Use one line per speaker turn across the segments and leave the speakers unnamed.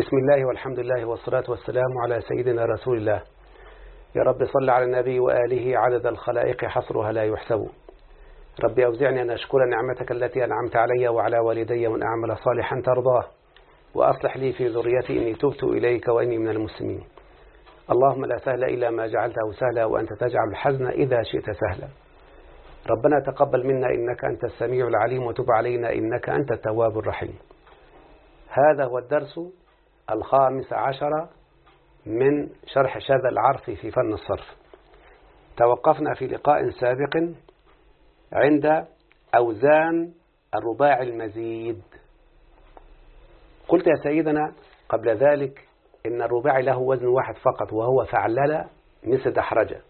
بسم الله والحمد لله والصلاة والسلام على سيدنا رسول الله يا رب صل على النبي وآله عدد الخلائق حصرها لا يحسب ربي أوزعني أن أشكر نعمتك التي أنعمت علي وعلى والدي وأن أعمل صالحا ترضاه وأصلح لي في ذريتي إني تبت إليك وإني من المسلمين اللهم لا سهل إلا ما جعلته سهلا وأنت تجعل الحزن إذا شئت سهلا ربنا تقبل منا إنك أنت السميع العليم وتب علينا إنك أنت التواب الرحيم هذا هو الدرس الخامس عشر من شرح شذا العرفي في فن الصرف توقفنا في لقاء سابق عند أوزان الرباع المزيد قلت يا سيدنا قبل ذلك إن الرباعي له وزن واحد فقط وهو فعلل مثل دحرجة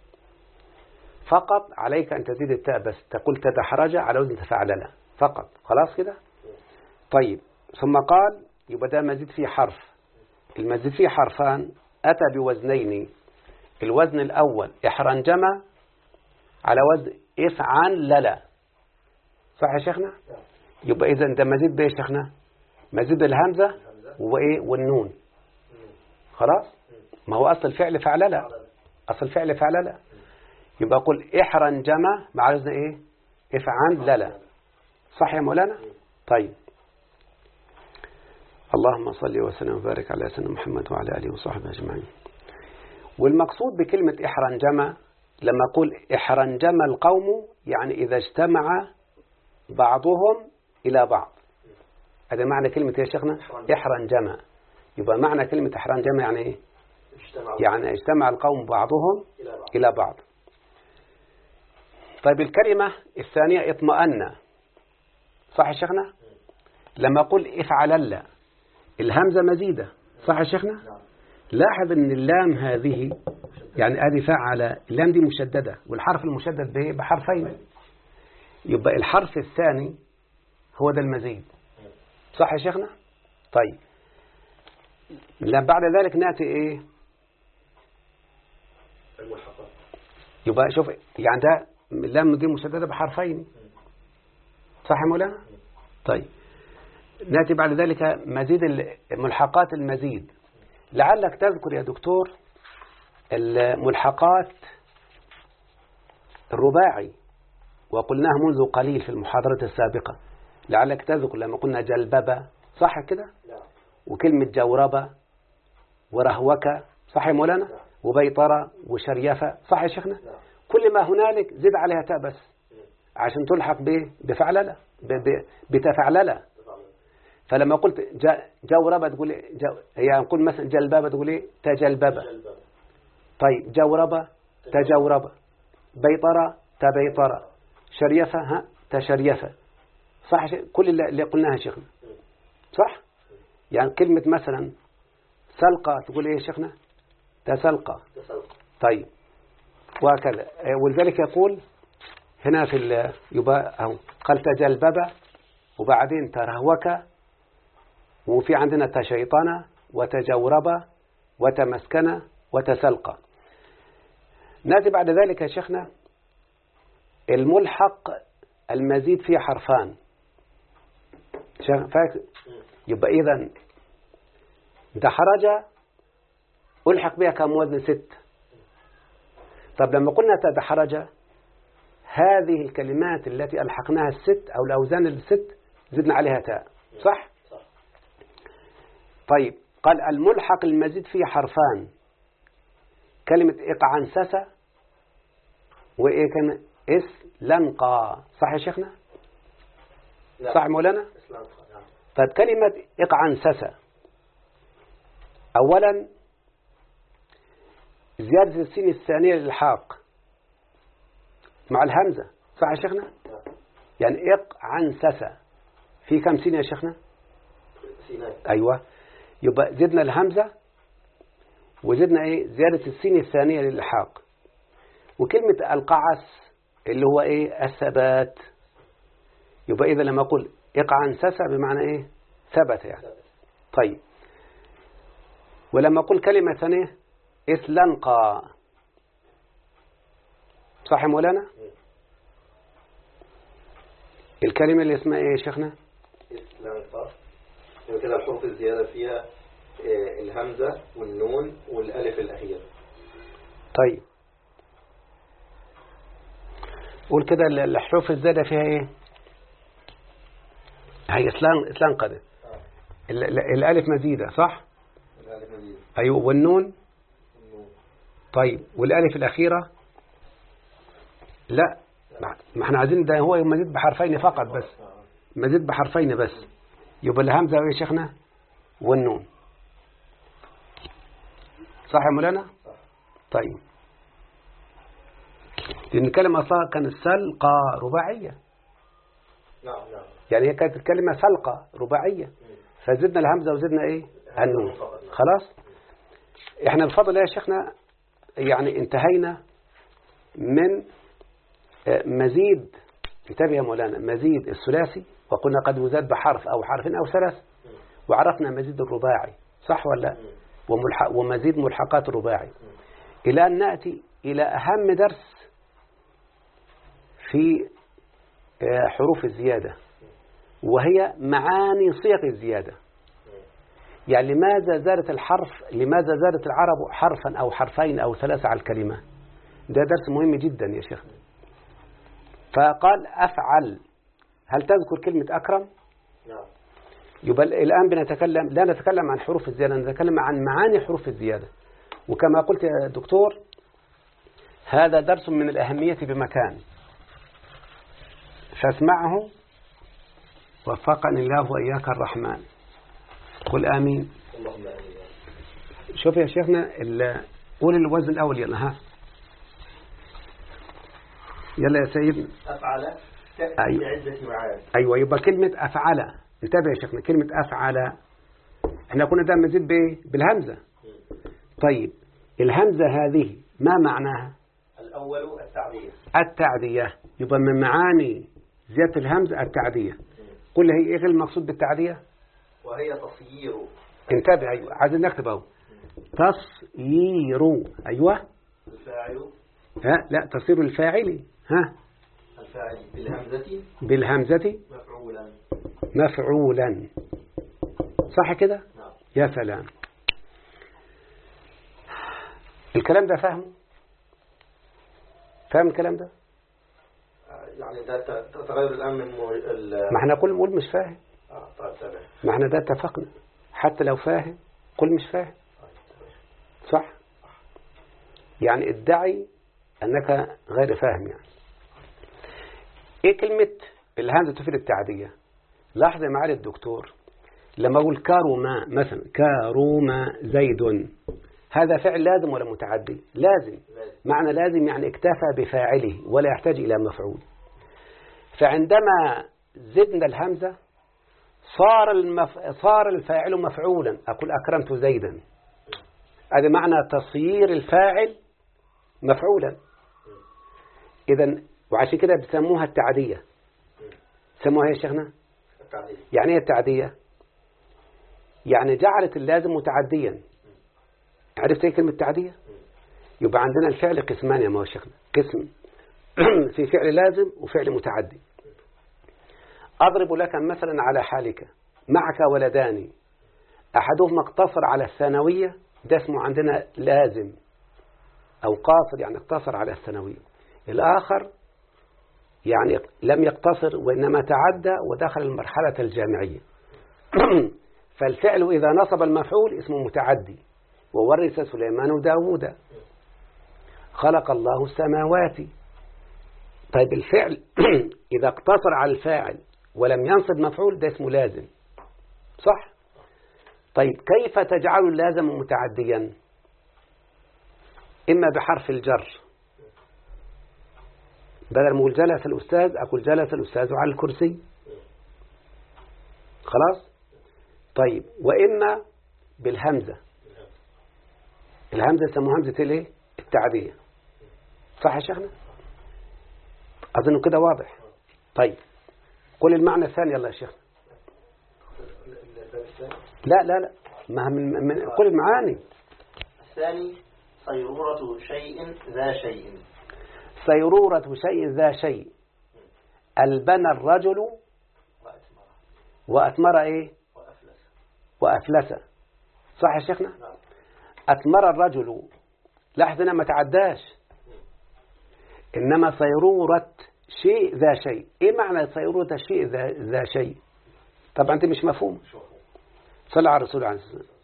فقط عليك أن تزيد التاء بس تقول تدحرجة على وزن تفعلل فقط خلاص كده طيب ثم قال يبقى مزيد فيه حرف المزيد فيه حرفان أتى بوزنين الوزن الأول إحرنجمة على وزن إفعان للا صح يا شيخنا؟ يبقى إذا ده مزيد بإيه يا شيخنا؟ مزيد الهمزة وإيه والنون خلاص؟ ما هو أصل فعل فعللة أصل فعل فعللة يبقى أقول إحرنجمة مع وزن إيه؟ إفعان للا صح يا مولانا؟ طيب اللهم صل وسلم وبارك على سيدنا محمد وعلى آله وصحبه أجمعين والمقصود بكلمة إحرنجمة لما أقول إحرنجم القوم يعني إذا اجتمع بعضهم إلى بعض هذا معنى كلمة إيه يا شيخنا إحرنجمة يبقى معنى كلمة إحرنجمة يعني إيه يعني اجتمع القوم بعضهم إلى بعض, إلى بعض. طيب الكلمة الثانية اطمأن صح يا شيخنا لما أقول افعلن الهمزة مزيدة صح يا شيخنا لاحظ ان اللام هذه يعني ادي فعل اللام دي مشددة والحرف المشدد بايه بحرفين يبقى الحرف الثاني هو ده المزيد صح يا شيخنا طيب بعد ذلك نأتي ايه يبقى شوف يعني ده اللام دي مشددة بحرفين صح يا مولانا طيب ناتي بعد ذلك مزيد ملحقات المزيد لعلك تذكر يا دكتور الملحقات الرباعي وقلناها منذ قليل في المحاضرة السابقة لعلك تذكر لما قلنا جلببة صح كده نعم. وكلمة جوربة ورهوكة صح يا مولانا نعم. وبيطرة وشريفة صح يا شيخنا نعم. كل ما هنالك زد عليها تاء بس عشان تلحق بايه بفعللة بتفعللة فلما قلت جا جوربة تقول جا يعني نقول مثلا جلبابة تقول ايه تجلببة طيب جوربة تجوربة بيطرة تبيطرة شريفة ها تشريفة صح كل اللي قلناها شيخنا صح يعني كلمة مثلا سلقة تقول ايه شيخنا تسلقة طيب وهكذا آه، ولذلك يقول هنا في يبقى قال تجلببة وبعدين ترهوك وفي عندنا تشيطنة وتجوربة وتمسكنة وتسلقة نأتي بعد ذلك يا شيخنا الملحق المزيد فيه حرفان يبقى إذا دحرج ألحق بها كم وزن ست طب لما قلنا تدحرج هذه الكلمات التي ألحقناها الست أو الأوزان الست زدنا عليها تاء صح؟ طيب قال الملحق المزيد فيه حرفان كلمة إقعنسسة وإيه كان إس لنقى صح يا شيخنا
لا. صح مولانا نعم.
طيب كلمة إقعنسسة أولا زيادة السين الثانية للحاق مع الهمزة صح يا شيخنا نعم. يعني إقعنسسة في كم سين يا شيخنا سيناء أيوة يبقى زدنا الهمزة وزدنا ايه زيادة السين الثانية للحاق وكلمة القعس اللي هو ايه الثبات يبقى إذا لما أقول سسع بمعنى ايه ثبت يعني طيب ولما أقول كلمة ثانية إثلنقى صح يا مولانا الكلمة اللي اسمها ايه يا شيخنا
إثلنقى يبقى كده الحروف الزيادة فيها آه، الهمزة والنون والألف الأخير
طيب قول كده الحروف الزيادة فيها ايه هي اتلنقدت آه. الألف مزيدة صح الألف مزيدة أيوة والنون طيب والألف الأخيرة لا ما احنا عايزين ده هو مزيد بحرفين فقط بس آه. مزيد بحرفين بس يبقى الهمزة يا شيخنا والنون صح يا مولانا طيب لأن الكلمة أصلها كان السلقة رباعية نعم نعم يعني هي كانت الكلمة سلقة رباعية فزدنا الهمزة وزدنا إيه النون نعم. خلاص إحنا بفضل يا شيخنا يعني انتهينا من آه، مزيد انتبه يا مولانا مزيد الثلاثي وقلنا قد وزاد بحرف أو حرف أو ثلاث وعرفنا مزيد الرباعي صح ولا وملحق ومزيد ملحقات الرباعي إلى أن نأتي إلى أهم درس في آه، حروف الزيادة وهي معاني صيغ الزيادة يعني لماذا زادت الحرف لماذا زادت العرب حرفا أو حرفين أو ثلاثة على الكلمة ده درس مهم جدا يا شيخ فقال أفعل هل تذكر كلمة أكرم نعم يبقى الآن بنتكلم لا نتكلم عن حروف الزيادة نتكلم عن معاني حروف الزيادة وكما قلت يا دكتور هذا درس من الأهمية بمكان فاسمعه وفقني الله وإياك الرحمن قل آمين اللهم آمين شوف يا شيخنا قول الوزن الأول يلا ها يلا يا سيدنا
أفعل أيوة.
أيوة يبقى كلمة أفعل انتبه يا شيخنا كلمة أفعل احنا كنا دايما نزيد بالهمزة طيب الهمزة هذه ما معناها
الأول التعدية
التعدية يبقى من معاني زيادة الهمزة التعدية قل هي إيه المقصود بالتعدية
وهي تصيير
انتبه أيوة عايزين نكتب أهو تصيير أيوة الفاعل ها لا تصير الفاعل ها
بالهمزة بالهمزة مفعولا
مفعولا صح كده نعم. يا سلام الكلام ده فاهم؟ فاهم الكلام ده
آه، يعني ده تغير الأمن من ما احنا قول قول
مش فاهم آه طيب تمام ما احنا ده اتفقنا حتى لو فاهم قول مش فاهم صح يعني ادعي أنك غير فاهم يعني ايه كلمة الهمزه تفيد التعدية لاحظ يا معالي الدكتور لما اقول كاروما مثلا كاروما زيد هذا فعل لازم ولا متعدي لازم معنى لازم يعني اكتفى بفاعله ولا يحتاج إلى مفعول فعندما زدنا الهمزة صار المف... صار الفاعل مفعولا أقول أكرمت زيدا هذا معنى تصيير الفاعل مفعولا إذا وعشان كده بسموها التعدية سموها إيه يا شيخنا التعدية. يعني ايه التعدية يعني جعلت اللازم متعديا عرفت ايه كلمة تعدية يبقى عندنا الفعل قسمان يا شيخنا قسم في فعل لازم وفعل متعدي أضرب لك مثلا على حالك معك ولدان أحدهما اقتصر على الثانوية ده اسمه عندنا لازم أو قاصر يعني اقتصر على الثانوية الآخر يعني لم يقتصر وإنما تعدى ودخل المرحلة الجامعية فالفعل إذا نصب المفعول اسمه متعدي وورث سليمان داود خلق الله السماوات طيب الفعل إذا اقتصر على الفاعل ولم ينصب مفعول ده اسمه لازم صح طيب كيف تجعل اللازم متعديا إما بحرف الجر بدل ما أقول جلس الأستاذ أقول جلس الأستاذ على الكرسي خلاص طيب وإما بالهمزة الهمزة يسموها همزة الايه التعبية صح يا شيخنا أظن كده واضح طيب قل المعنى الثاني يلا يا شيخنا لا لا لا ما من, من قل المعاني
الثاني صيرورة شيء ذا شيء
سيرورة شيء ذا شيء البنى الرجل وأثمر إيه وأفلس صح يا شيخنا أثمر الرجل لاحظ ما تعداش إنما سيرورة شيء ذا شيء إيه معنى سيرورة شيء ذا, ذا شيء طبعا أنت مش مفهوم صلى على الرسول عليه الصلاة والسلام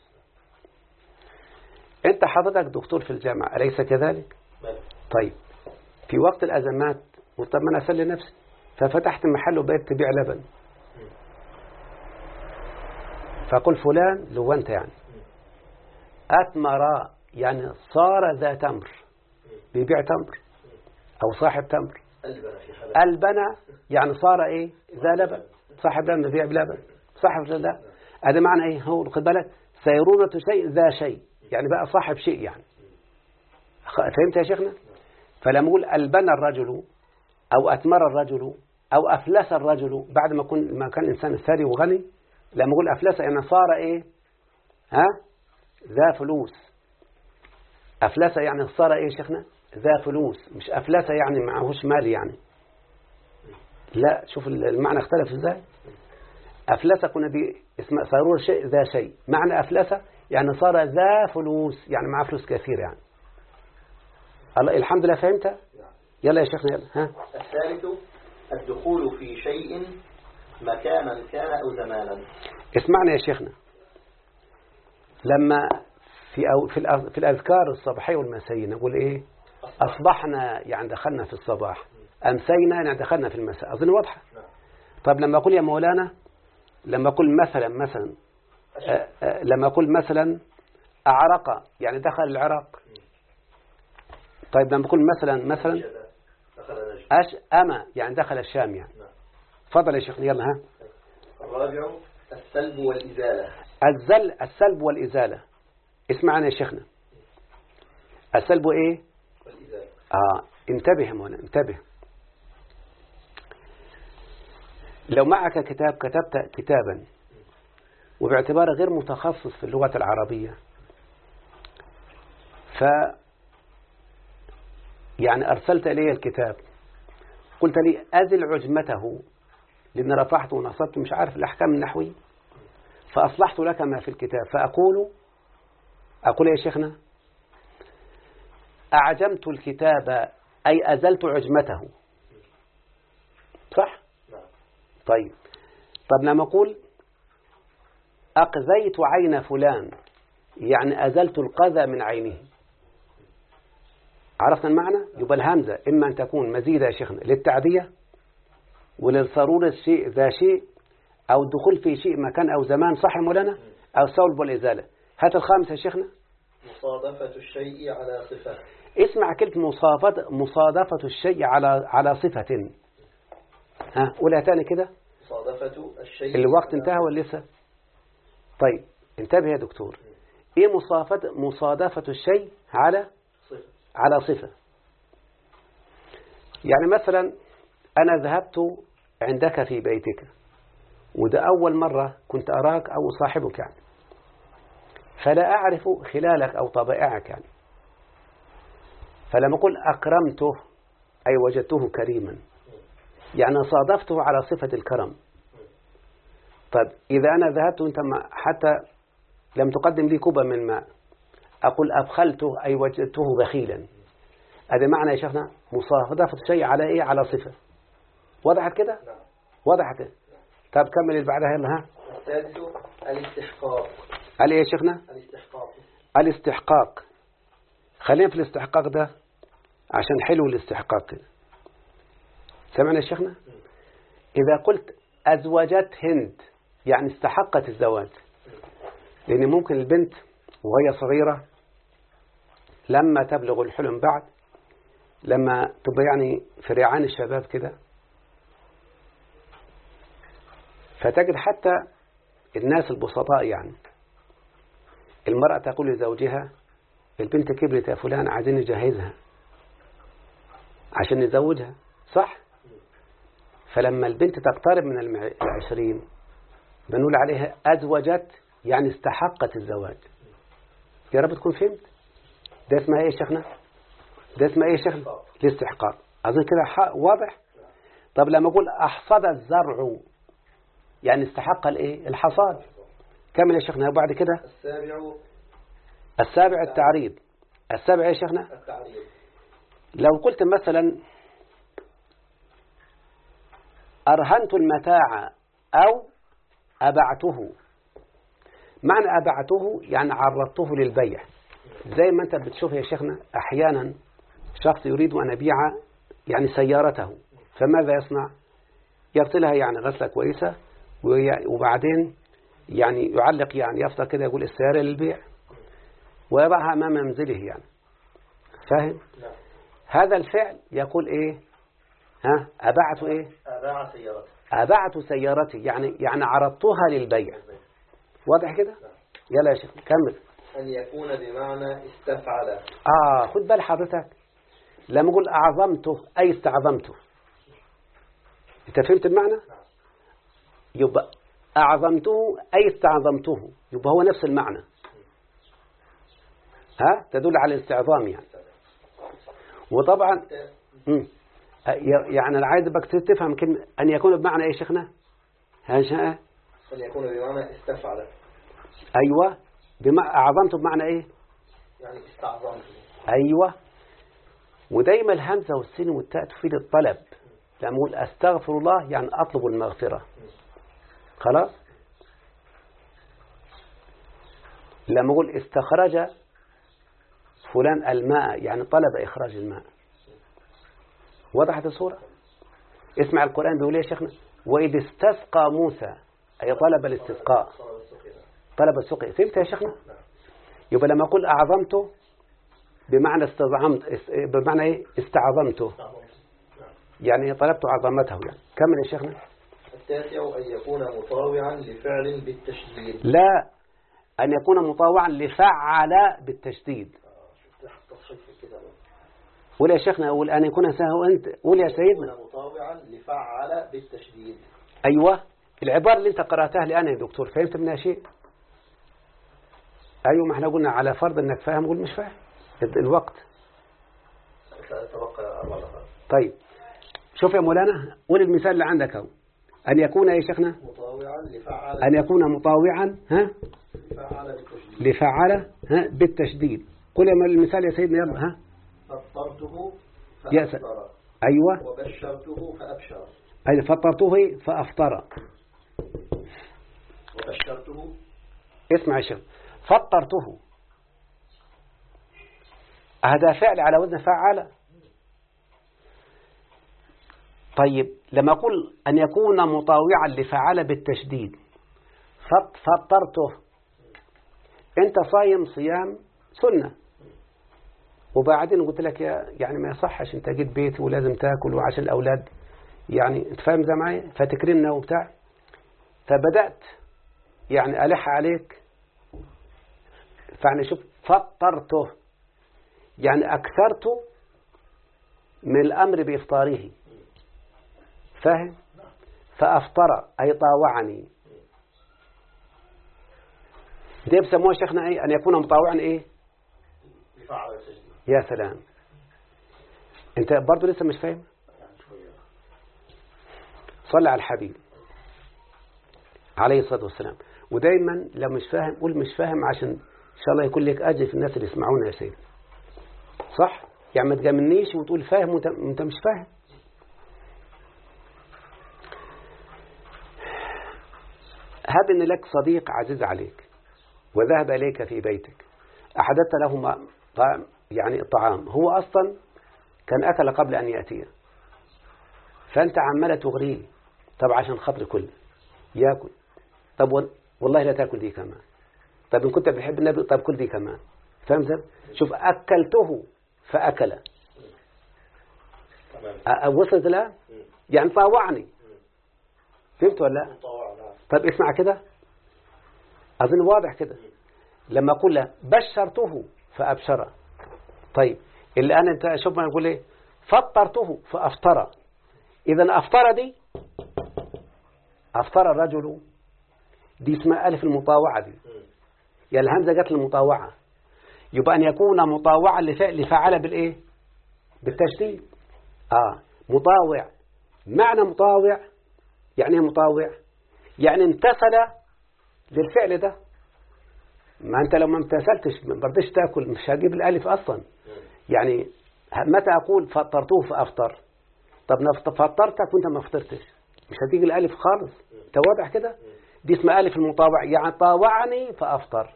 أنت حضرتك دكتور في الجامعة أليس كذلك نعم. طيب في وقت الأزمات قلت طب ما أنا أسلي نفسي ففتحت محل وبقيت تبيع لبن فقل فلان لو أنت يعني أثمر يعني صار ذا تمر بيبيع تمر أو صاحب تمر البنى يعني صار إيه ذا لبن صاحب لبن بيبيع بلبن صاحب لا هذا معنى إيه هو خد بالك سيرونة شيء ذا شيء يعني بقى صاحب شيء يعني فهمت يا شيخنا فلما أقول ألبن الرجل أو أثمر الرجل أو أفلس الرجل بعد ما كان ما كان الإنسان ثري وغني لما أقول أفلس يعني صار إيه ها ذا فلوس أفلس يعني صار إيه شيخنا ذا فلوس مش أفلس يعني معهوش مال يعني لا شوف المعنى اختلف إزاي أفلس كنا دي اسم صارور شيء ذا شيء معنى أفلس يعني صار ذا فلوس يعني معاه فلوس كثير يعني الله الحمد لله فهمت يلا يا شيخنا يلا ها
الثالث الدخول في شيء مكانا كان أو زمانا
اسمعنا يا شيخنا لما في أو في في الأذكار الصباحية والمسائية نقول إيه أصبحنا يعني دخلنا في الصباح أمسينا يعني دخلنا في المساء أظن واضحة نعم. طب لما أقول يا مولانا لما أقول مثلا مثلا لما أقول مثلا أعرق يعني دخل العراق طيب لما بقول مثلا مثلا أش أما يعني دخل الشام يعني نعم. تفضل يا شيخنا يلا ها
الرابع السلب والإزالة
الزل السلب والإزالة اسمعنا يا شيخنا السلب إيه والإزالة آه انتبه مولانا انتبه لو معك كتاب كتبت كتابا وباعتباره غير متخصص في اللغة العربية ف يعني أرسلت إلي الكتاب قلت لي أزل عجمته لأن رفعت ونصبت مش عارف الأحكام النحوية فأصلحت لك ما في الكتاب فأقول أقول يا شيخنا أعجمت الكتاب أي أزلت عجمته صح؟ طيب طب لما نعم أقول أقذيت عين فلان يعني أزلت القذى من عينه عرفنا المعنى يبقى الهمزة إما أن تكون مزيدة يا شيخنا للتعدية وللضرورة الشيء ذا شيء أو الدخول في شيء مكان أو زمان صح مولانا أو صلب والإزالة هات الخامس يا شيخنا
مصادفة الشيء على صفة
اسمع كلمة مصادفة مصادفة الشيء على على صفة ها قولها تاني كده
مصادفة الشيء الوقت انتهى
ولا لسه طيب انتبه يا دكتور ايه مصادفة مصادفة الشيء على على صفة يعني مثلا أنا ذهبت عندك في بيتك وده أول مرة كنت أراك أو صاحبك يعني فلا أعرف خلالك أو طبائعك يعني فلما أقول أكرمته أي وجدته كريما يعني صادفته على صفة الكرم طيب إذا أنا ذهبت وأنت حتى لم تقدم لي كوبا من ماء أقول أبخلته أي وجدته بخيلا هذا معنى يا شيخنا مصادفة شيء على إيه على صفة وضحت كده نعم. وضحت كده طب كمل اللي بعدها يلا ها
الاستحقاق
قال ايه يا شيخنا الاستحقاق الاستحقاق خلينا في الاستحقاق ده عشان حلو الاستحقاق كده سمعنا يا شيخنا إذا قلت أزوجت هند يعني استحقت الزواج لأن ممكن البنت وهي صغيرة لما تبلغ الحلم بعد لما تبقى يعني في ريعان الشباب كده فتجد حتى الناس البسطاء يعني المرأة تقول لزوجها البنت كبرت يا فلان عايزين نجهزها عشان نزوجها صح فلما البنت تقترب من العشرين بنقول عليها أزوجت يعني استحقت الزواج يا رب تكون فهمت ده اسمها ايه يا شيخنا ده اسمها ايه يا شيخنا الاستحقاق اظن كده واضح طب لما اقول احصد الزرع يعني استحق الايه الحصاد كمل يا شيخنا وبعد كده
السابع
السابع التعريض السابع يا شيخنا التعريض لو قلت مثلا أرهنت المتاع أو أبعته معنى أبعته يعني عرضته للبيع زي ما أنت بتشوف يا شيخنا أحيانا شخص يريد أن أبيع يعني سيارته فماذا يصنع يغسلها يعني غسلة كويسة وبعدين يعني يعلق يعني يفصل كده يقول السيارة للبيع ويضعها أمام منزله يعني فاهم هذا الفعل يقول إيه ها أبعت إيه أباع أبعت سيارتي يعني يعني عرضتها للبيع واضح كده نعم. يلا يا شيخ كمل أن
يكون بمعنى استفعل
آه خد بال حضرتك لما أقول أعظمته أي استعظمته أنت فهمت المعنى؟ يبقى أعظمته أي استعظمته يبقى هو نفس المعنى ها تدل على الاستعظام يعني وطبعا يعني العايز بك تفهم كلمة أن يكون بمعنى إيه شيخنا؟ ها
أن يكون بمعنى استفعل
أيوة بما أعظمته بمعنى إيه
يعني استعظمته
أيوة ودايما الهمزة والسين والتاء تفيد الطلب لما أقول أستغفر الله يعني أطلب المغفرة خلاص لما أقول استخرج فلان الماء يعني طلب إخراج الماء وضحت الصورة اسمع القرآن بيقول إيه يا شيخنا وإذ استسقى موسى أي طلب الاستسقاء طلب السوق فهمت يا شيخنا يبقى لما أقول أعظمته بمعنى استعظمت بمعنى إيه استعظمته يعني طلبت عظمته يعني كمل يا شيخنا التاسع أن يكون مطاوعا لفعل بالتشديد لا أن يكون مطاوعا لفعل بالتشديد قول يا شيخنا قول أن يكون سهو أنت قول يا سيدنا
مطاوعا لفعل بالتشديد
أيوة العبارة اللي أنت قرأتها الآن يا دكتور فهمت منها شيء أيوة ما احنا قلنا على فرض أنك فاهم قول مش فاهم الوقت طيب شوف يا مولانا قول المثال اللي عندك اهو أن يكون إيه يا شيخنا
مطاوعا لفعل أن يكون
مطاوعا ها لفعل ها بالتشديد قل يا المثال يا سيدنا يلا ها
فطرته فأفطر أيوة وبشرته فأبشر
أي فطرته فأفطر
وبشرته
اسمع يا شيخ فطرته هذا فعل على وزن فعل طيب لما أقول أن يكون مطاوعا لفعل بالتشديد فطرته أنت صايم صيام سنة وبعدين قلت لك يا يعني ما يصحش أنت جيت بيتي ولازم تاكل وعشان الأولاد يعني أنت فاهم زي معايا فتكرمنا وبتاع فبدأت يعني ألح عليك فاحنا شوف فطرته يعني أكثرته من الأمر بإفطاره فاهم فأفطر أي طاوعني ده بسموه شيخنا ايه أن يكون مطاوعا إيه يا سلام أنت برضو لسه مش فاهم صلى على الحبيب عليه الصلاة والسلام ودايما لو مش فاهم قول مش فاهم عشان إن شاء الله يكون لك أجل في الناس اللي يسمعونا يا سيدي صح؟ يعني ما تجاملنيش وتقول فاهم وانت مش فاهم هب ان لك صديق عزيز عليك وذهب اليك في بيتك احدثت له يعني الطعام هو اصلا كان اكل قبل ان ياتي فانت عماله تغريه طب عشان خاطر كل ياكل طب والله لا تاكل دي كمان طب إن كنت بتحب النبي طب كل دي كمان فهمت شوف أكلته فأكل وصلت لها يعني طاوعني فهمت ولا لا نعم. طب اسمع كده أظن واضح كده لما أقول له بشرته فأبشر طيب الآن أنت شوف ما يقول إيه فطرته فأفطر إذا أفطر دي أفطر الرجل دي اسمها ألف المطاوعة دي يا الهمزة جت المطاوعة يبقى أن يكون مطاوعا لفعل فعل بالإيه بالتشديد آه مطاوع معنى مطاوع يعني إيه مطاوع يعني امتثل للفعل ده ما أنت لو ما امتثلتش ما برضيش تاكل مش هجيب الألف أصلا يعني متى أقول فطرته فأفطر طب فطرتك وانت ما فطرتش مش هتيجي الألف خالص انت واضح كده دي اسمها ألف المطاوع يعني طاوعني فأفطر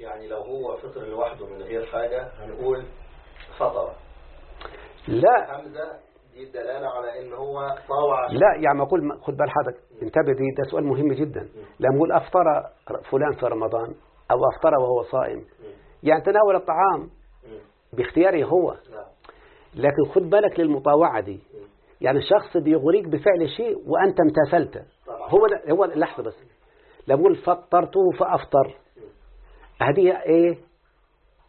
يعني لو هو فطر لوحده من غير حاجة هنقول فطر لا حمزة دي الدلالة على ان هو طاوع لا
يعني ما اقول خد بال حضرتك انتبه دي ده سؤال مهم جدا لما اقول افطر فلان في رمضان او افطر وهو صائم يعني تناول الطعام باختياره هو لكن خد بالك للمطاوعة دي يعني شخص بيغريك بفعل شيء وأنت امتثلته هو هو لحظة بس لما اقول فطرته فأفطر هدية إيه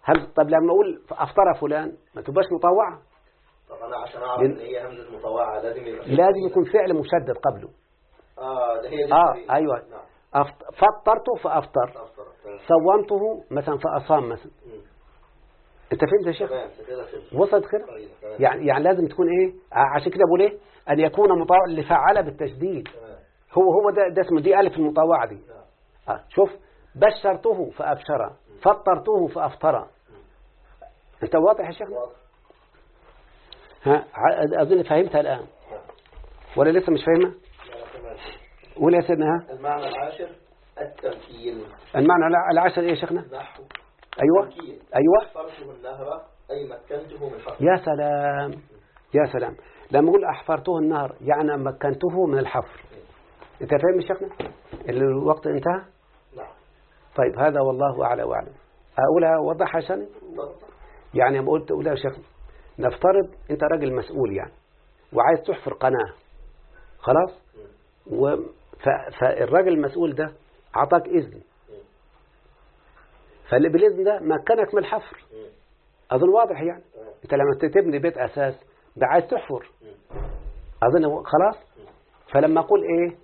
هل طب لما أقول أفطر فلان ما تبقاش مطوعة
طب أنا عشان أعرف إن هي همزة مطوعة لازم يبقى لازم
يكون فعل مشدد قبله
آه ده هي دي آه أيوة
نعم. فطرته فأفطر صومته مثلا فأصام مثلا انت فهمت يا شيخ
وصلت كده طيب، يعني يعني
لازم تكون ايه عشان كده بقول ايه ان يكون مطاوع اللي فعله بالتشديد هو هو ده ده اسمه دي الف المطاوعه دي نعم. آه. شوف بشرته فأبشر فطرته فأفطر أنت واضح يا شيخنا ها أظن فهمتها الآن ولا لسه مش فاهمة ولا سيدنا
المعنى العاشر التمكين المعنى العاشر إيه يا شيخنا
أيوة التمكين. أيوة
النهر أي مكنته من يا
سلام يا سلام لما أقول أحفرته النهر يعني مكنته من الحفر انت فاهم يا شيخنا الوقت انتهى طيب هذا والله أعلى وأعلم أقولها وضح عشان يعني لما قلت أقولها شيخ نفترض أنت راجل مسؤول يعني وعايز تحفر قناة خلاص و فالراجل المسؤول ده عطاك إذن فاللي بالإذن ده مكنك من الحفر أظن واضح يعني أنت لما تبني بيت أساس ده عايز تحفر أظن خلاص فلما أقول إيه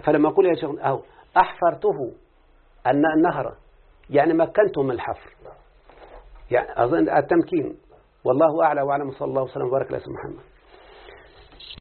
فلما أقول يا شيخ أهو أحفرته الناء النهر يعني مكنتم الحفر يعني أظن التمكين والله أعلى وأعلم صلى الله عليه وسلم وبارك على محمد